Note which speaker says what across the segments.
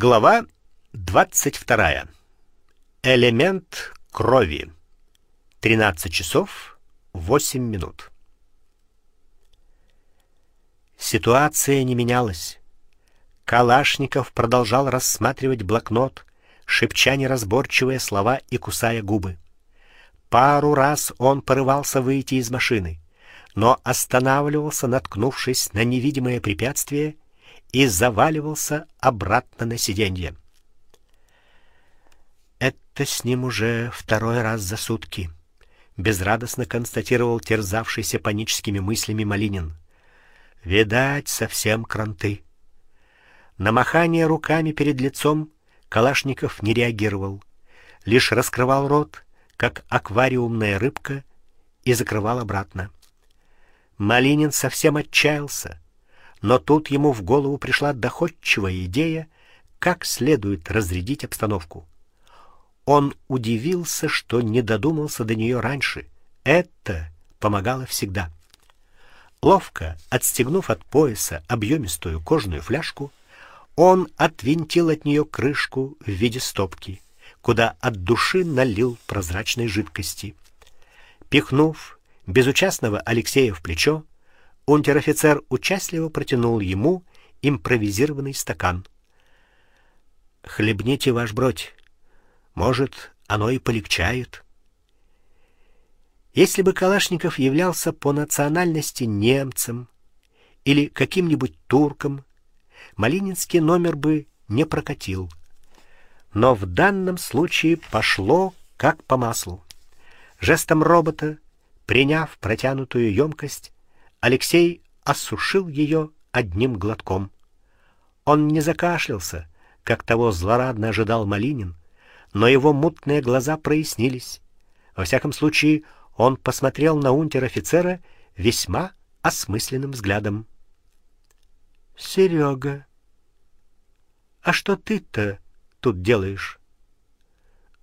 Speaker 1: Глава 22. Элемент крови. 13 часов 8 минут. Ситуация не менялась. Калашников продолжал рассматривать блокнот, шепча неразборчивые слова и кусая губы. Пару раз он порывался выйти из машины, но останавливался, наткнувшись на невидимое препятствие и заваливался обратно на сиденье. Это с ним уже второй раз за сутки, безрадостно констатировал терзавшийся паническими мыслями Малинин. Видать, совсем кранты. На махание руками перед лицом Калашников не реагировал, лишь раскрывал рот, как аквариумная рыбка, и закрывал обратно. Малинин совсем отчаялся но тут ему в голову пришла доходчивая идея, как следует разрядить обстановку. Он удивился, что не додумался до нее раньше. Это помогало всегда. Ловко отстегнув от пояса объемистую кожаную фляжку, он отвинтил от нее крышку в виде стопки, куда от души налил прозрачной жидкости. Пихнув безучастного Алексея в плечо, Унтер-офицер участливо протянул ему импровизированный стакан. Хлебните ваш бродь. Может, оно и полегчает. Если бы Калашников являлся по национальности немцем или каким-нибудь турком, Малининский номер бы не прокатил. Но в данном случае пошло как по маслу. Жестом робота, приняв протянутую емкость, Алексей осушил ее одним глотком. Он не закашлялся, как того злорадно ожидал Малинин, но его мутные глаза прояснились. Во всяком случае, он посмотрел на унтер-офицера весьма осмысленным взглядом. Серега, а что ты-то тут делаешь?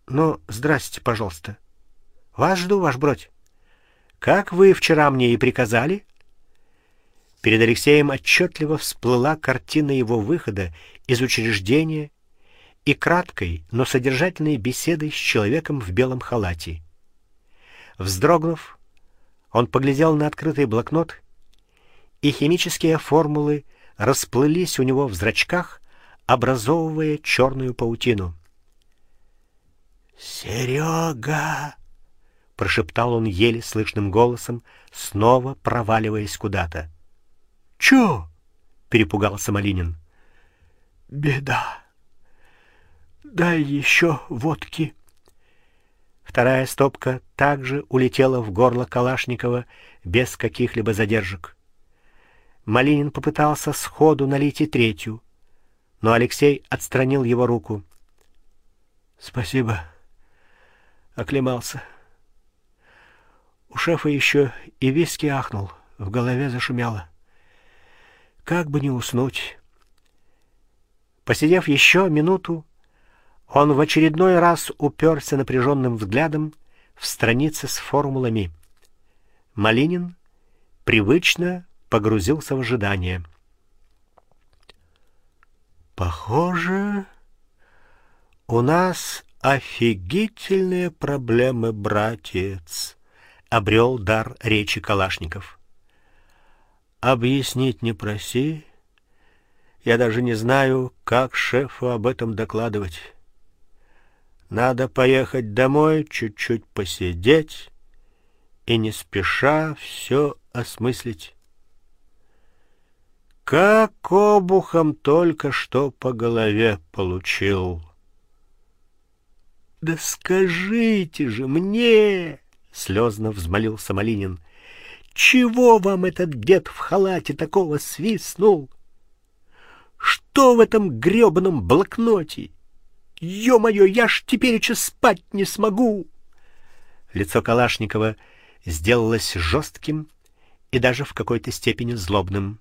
Speaker 1: Ну, здрасте, пожалуйста. Вас жду, ваш бродь. Как вы вчера мне и приказали, Перед Алексеем отчетливо всплыла картина его выхода из учреждения и краткой, но содержательной беседы с человеком в белом халате. Вздрогнув, он поглядел на открытый блокнот, и химические формулы расплылись у него в зрачках, образовывая черную паутину. Серега, прошептал он еле слышным голосом, снова проваливаясь куда-то. Чё? перепугался Малинин. Беда. Дай еще водки. Вторая стопка также улетела в горло Калашникова без каких-либо задержек. Малинин попытался сходу налить и третью, но Алексей отстранил его руку. Спасибо. Оклемался. У шефа еще и виски ахнул, в голове зашумело. Как бы не уснуть. Посидев еще минуту, он в очередной раз уперся напряженным взглядом в страницы с формулами. Малинин привычно погрузился в ожидание. Похоже, у нас офигительные проблемы, братец, обрел дар речи Калашников. Объяснить не проси. Я даже не знаю, как шефу об этом докладывать. Надо поехать домой, чуть-чуть посидеть и не спеша все осмыслить. Как обухом только что по голове получил. Да скажите же мне, слезно взмолился Малинин. Чего вам этот дед в халате такого свистнул? Что в этом грёбаном блокноте? Ё-моё, я ж теперь еще спать не смогу. Лицо Калашникова сделалось жестким и даже в какой-то степени злобным.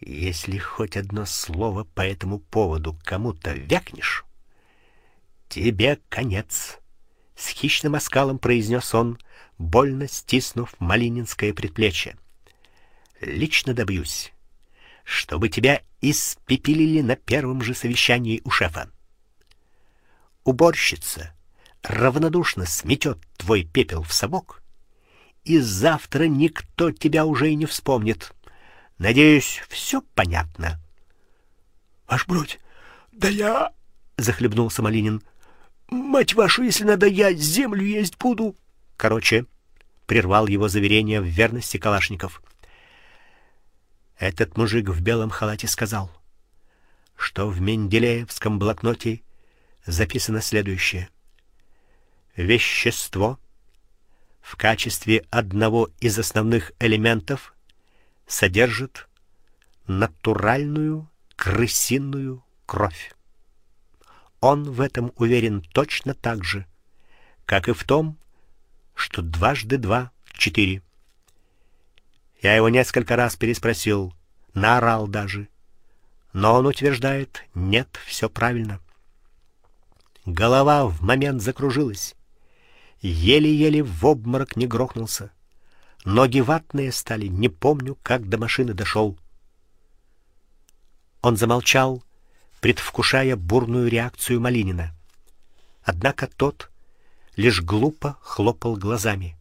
Speaker 1: Если хоть одно слово по этому поводу кому-то вякнешь, тебе конец, с хищным оскалом произнес он больно стиснув малининское предплечье. Лично добьюсь. чтобы тебя испепелили на первом же совещании у шефа. Уборщица равнодушно сметет твой пепел в совок, и завтра никто тебя уже и не вспомнит. Надеюсь, все понятно.
Speaker 2: Ваш бродь, да я
Speaker 1: захлебнулся Малинин.
Speaker 2: Мать вашу, если надо, я землю есть буду.
Speaker 1: Короче, прервал его заверение в верности Калашников. Этот мужик в белом халате сказал, что в Менделеевском блокноте записано следующее: вещество в качестве одного из основных элементов содержит натуральную крысиную кровь. Он в этом уверен точно так же, как и в том, что дважды два четыре. Я его несколько раз переспросил, наорал даже, но он утверждает: "Нет, все правильно". Голова в момент закружилась. Еле-еле в обморок не грохнулся. Ноги ватные стали, не помню, как до машины дошел. Он замолчал, предвкушая бурную реакцию Малинина. Однако тот лишь глупо хлопал глазами.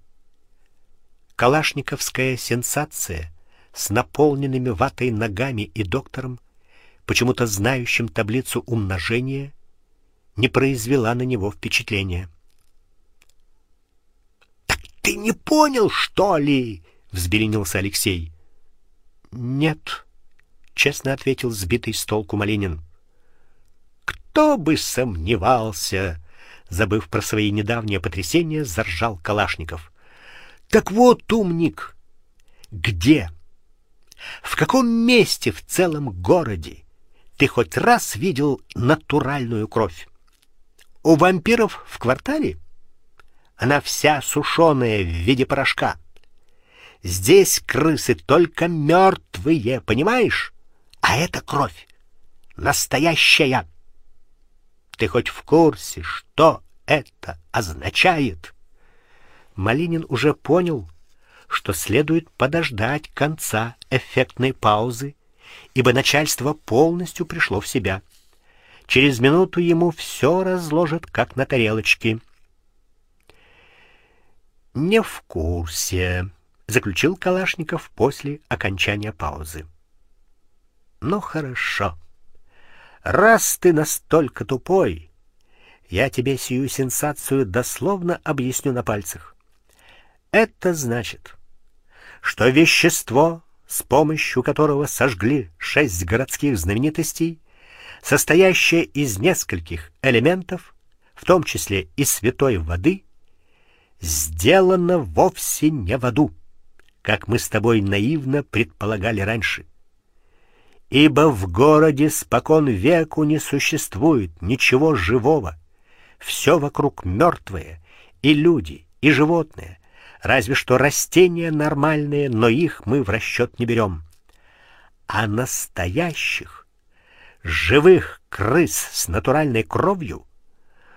Speaker 1: Калашниковская сенсация с наполненными ватой ногами и доктором, почему-то знающим таблицу умножения, не произвела на него впечатления. Так ты не понял, что ли? взбеленился Алексей. Нет, честно ответил сбитый с толку Малинин. Кто бы сомневался, забыв про свои недавние потрясения, заржал Калашников. Так вот, умник, где? В каком месте в целом городе ты хоть раз видел натуральную кровь? У вампиров в квартале она вся сушеная в виде порошка. Здесь крысы только мертвые, понимаешь? А это кровь настоящая. Ты хоть в курсе, что это означает? Малинин уже понял, что следует подождать конца эффектной паузы, ибо начальство полностью пришло в себя. Через минуту ему все разложат как на тарелочке. Не в курсе, заключил Калашников после окончания паузы. Ну хорошо. Раз ты настолько тупой, я тебе сию сенсацию дословно объясню на пальцах. Это значит, что вещество, с помощью которого сожгли шесть городских знаменитостей, состоящее из нескольких элементов, в том числе и святой воды, сделано вовсе не в аду, как мы с тобой наивно предполагали раньше ибо в городе спокон веку не существует ничего живого. Все вокруг мертвое, и люди, и животные, разве что растения нормальные, но их мы в расчет не берем. А настоящих живых крыс с натуральной кровью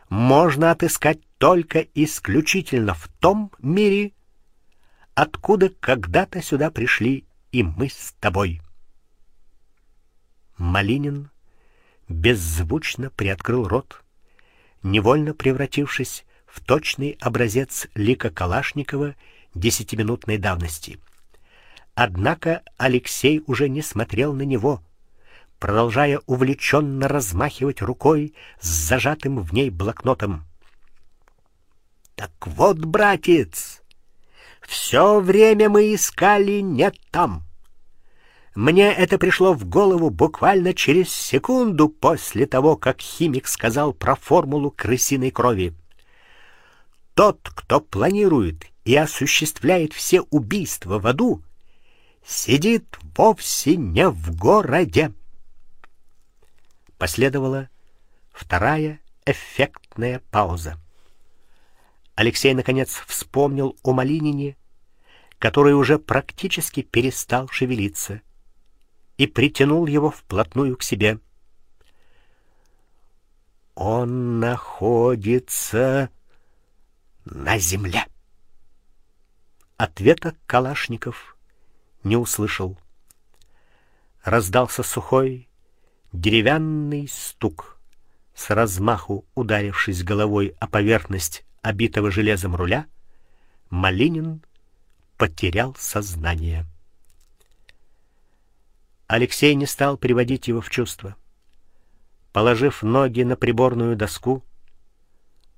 Speaker 1: можно отыскать только исключительно в том мире, откуда когда-то сюда пришли и мы с тобой. Малинин беззвучно приоткрыл рот, невольно превратившись в точный образец лика Калашникова десятиминутной давности. Однако Алексей уже не смотрел на него, продолжая увлеченно размахивать рукой с зажатым в ней блокнотом. Так вот, братец, все время мы искали не там. Мне это пришло в голову буквально через секунду после того, как химик сказал про формулу крысиной крови. Тот, кто планирует и осуществляет все убийства в аду, сидит вовсе не в городе. Последовала вторая эффектная пауза. Алексей наконец вспомнил о Малинине, который уже практически перестал шевелиться и притянул его вплотную к себе. Он находится на земле. Ответа Калашников не услышал. раздался сухой деревянный стук. С размаху ударившись головой о поверхность обитого железом руля, Малинин потерял сознание. Алексей не стал приводить его в чувство. Положив ноги на приборную доску,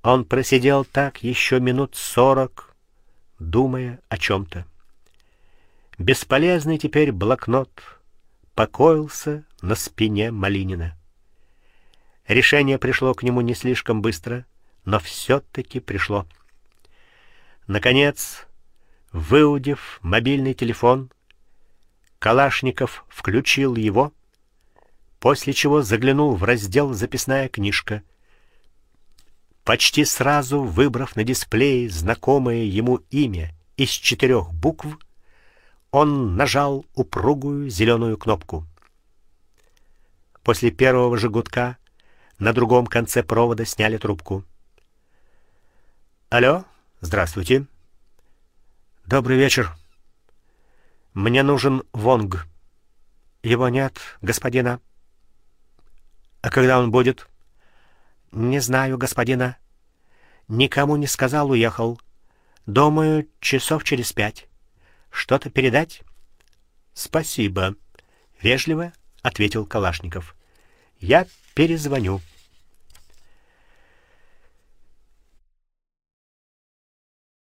Speaker 1: он просидел так еще минут сорок, думая о чем то Бесполезный теперь блокнот покоился на спине Малинина. Решение пришло к нему не слишком быстро, но все таки пришло. Наконец, выудив мобильный телефон, Калашников включил его, после чего заглянул в раздел записная книжка. Почти сразу выбрав на дисплее знакомое ему имя из четырех букв, он нажал упругую зеленую кнопку. После первого же гудка на другом конце провода сняли трубку. Алло, здравствуйте. Добрый вечер. Мне нужен Вонг. Его нет, господина. А когда он будет? Не знаю, господина. Никому не сказал, уехал. Думаю, часов через пять. Что-то передать? Спасибо, вежливо ответил Калашников. Я перезвоню.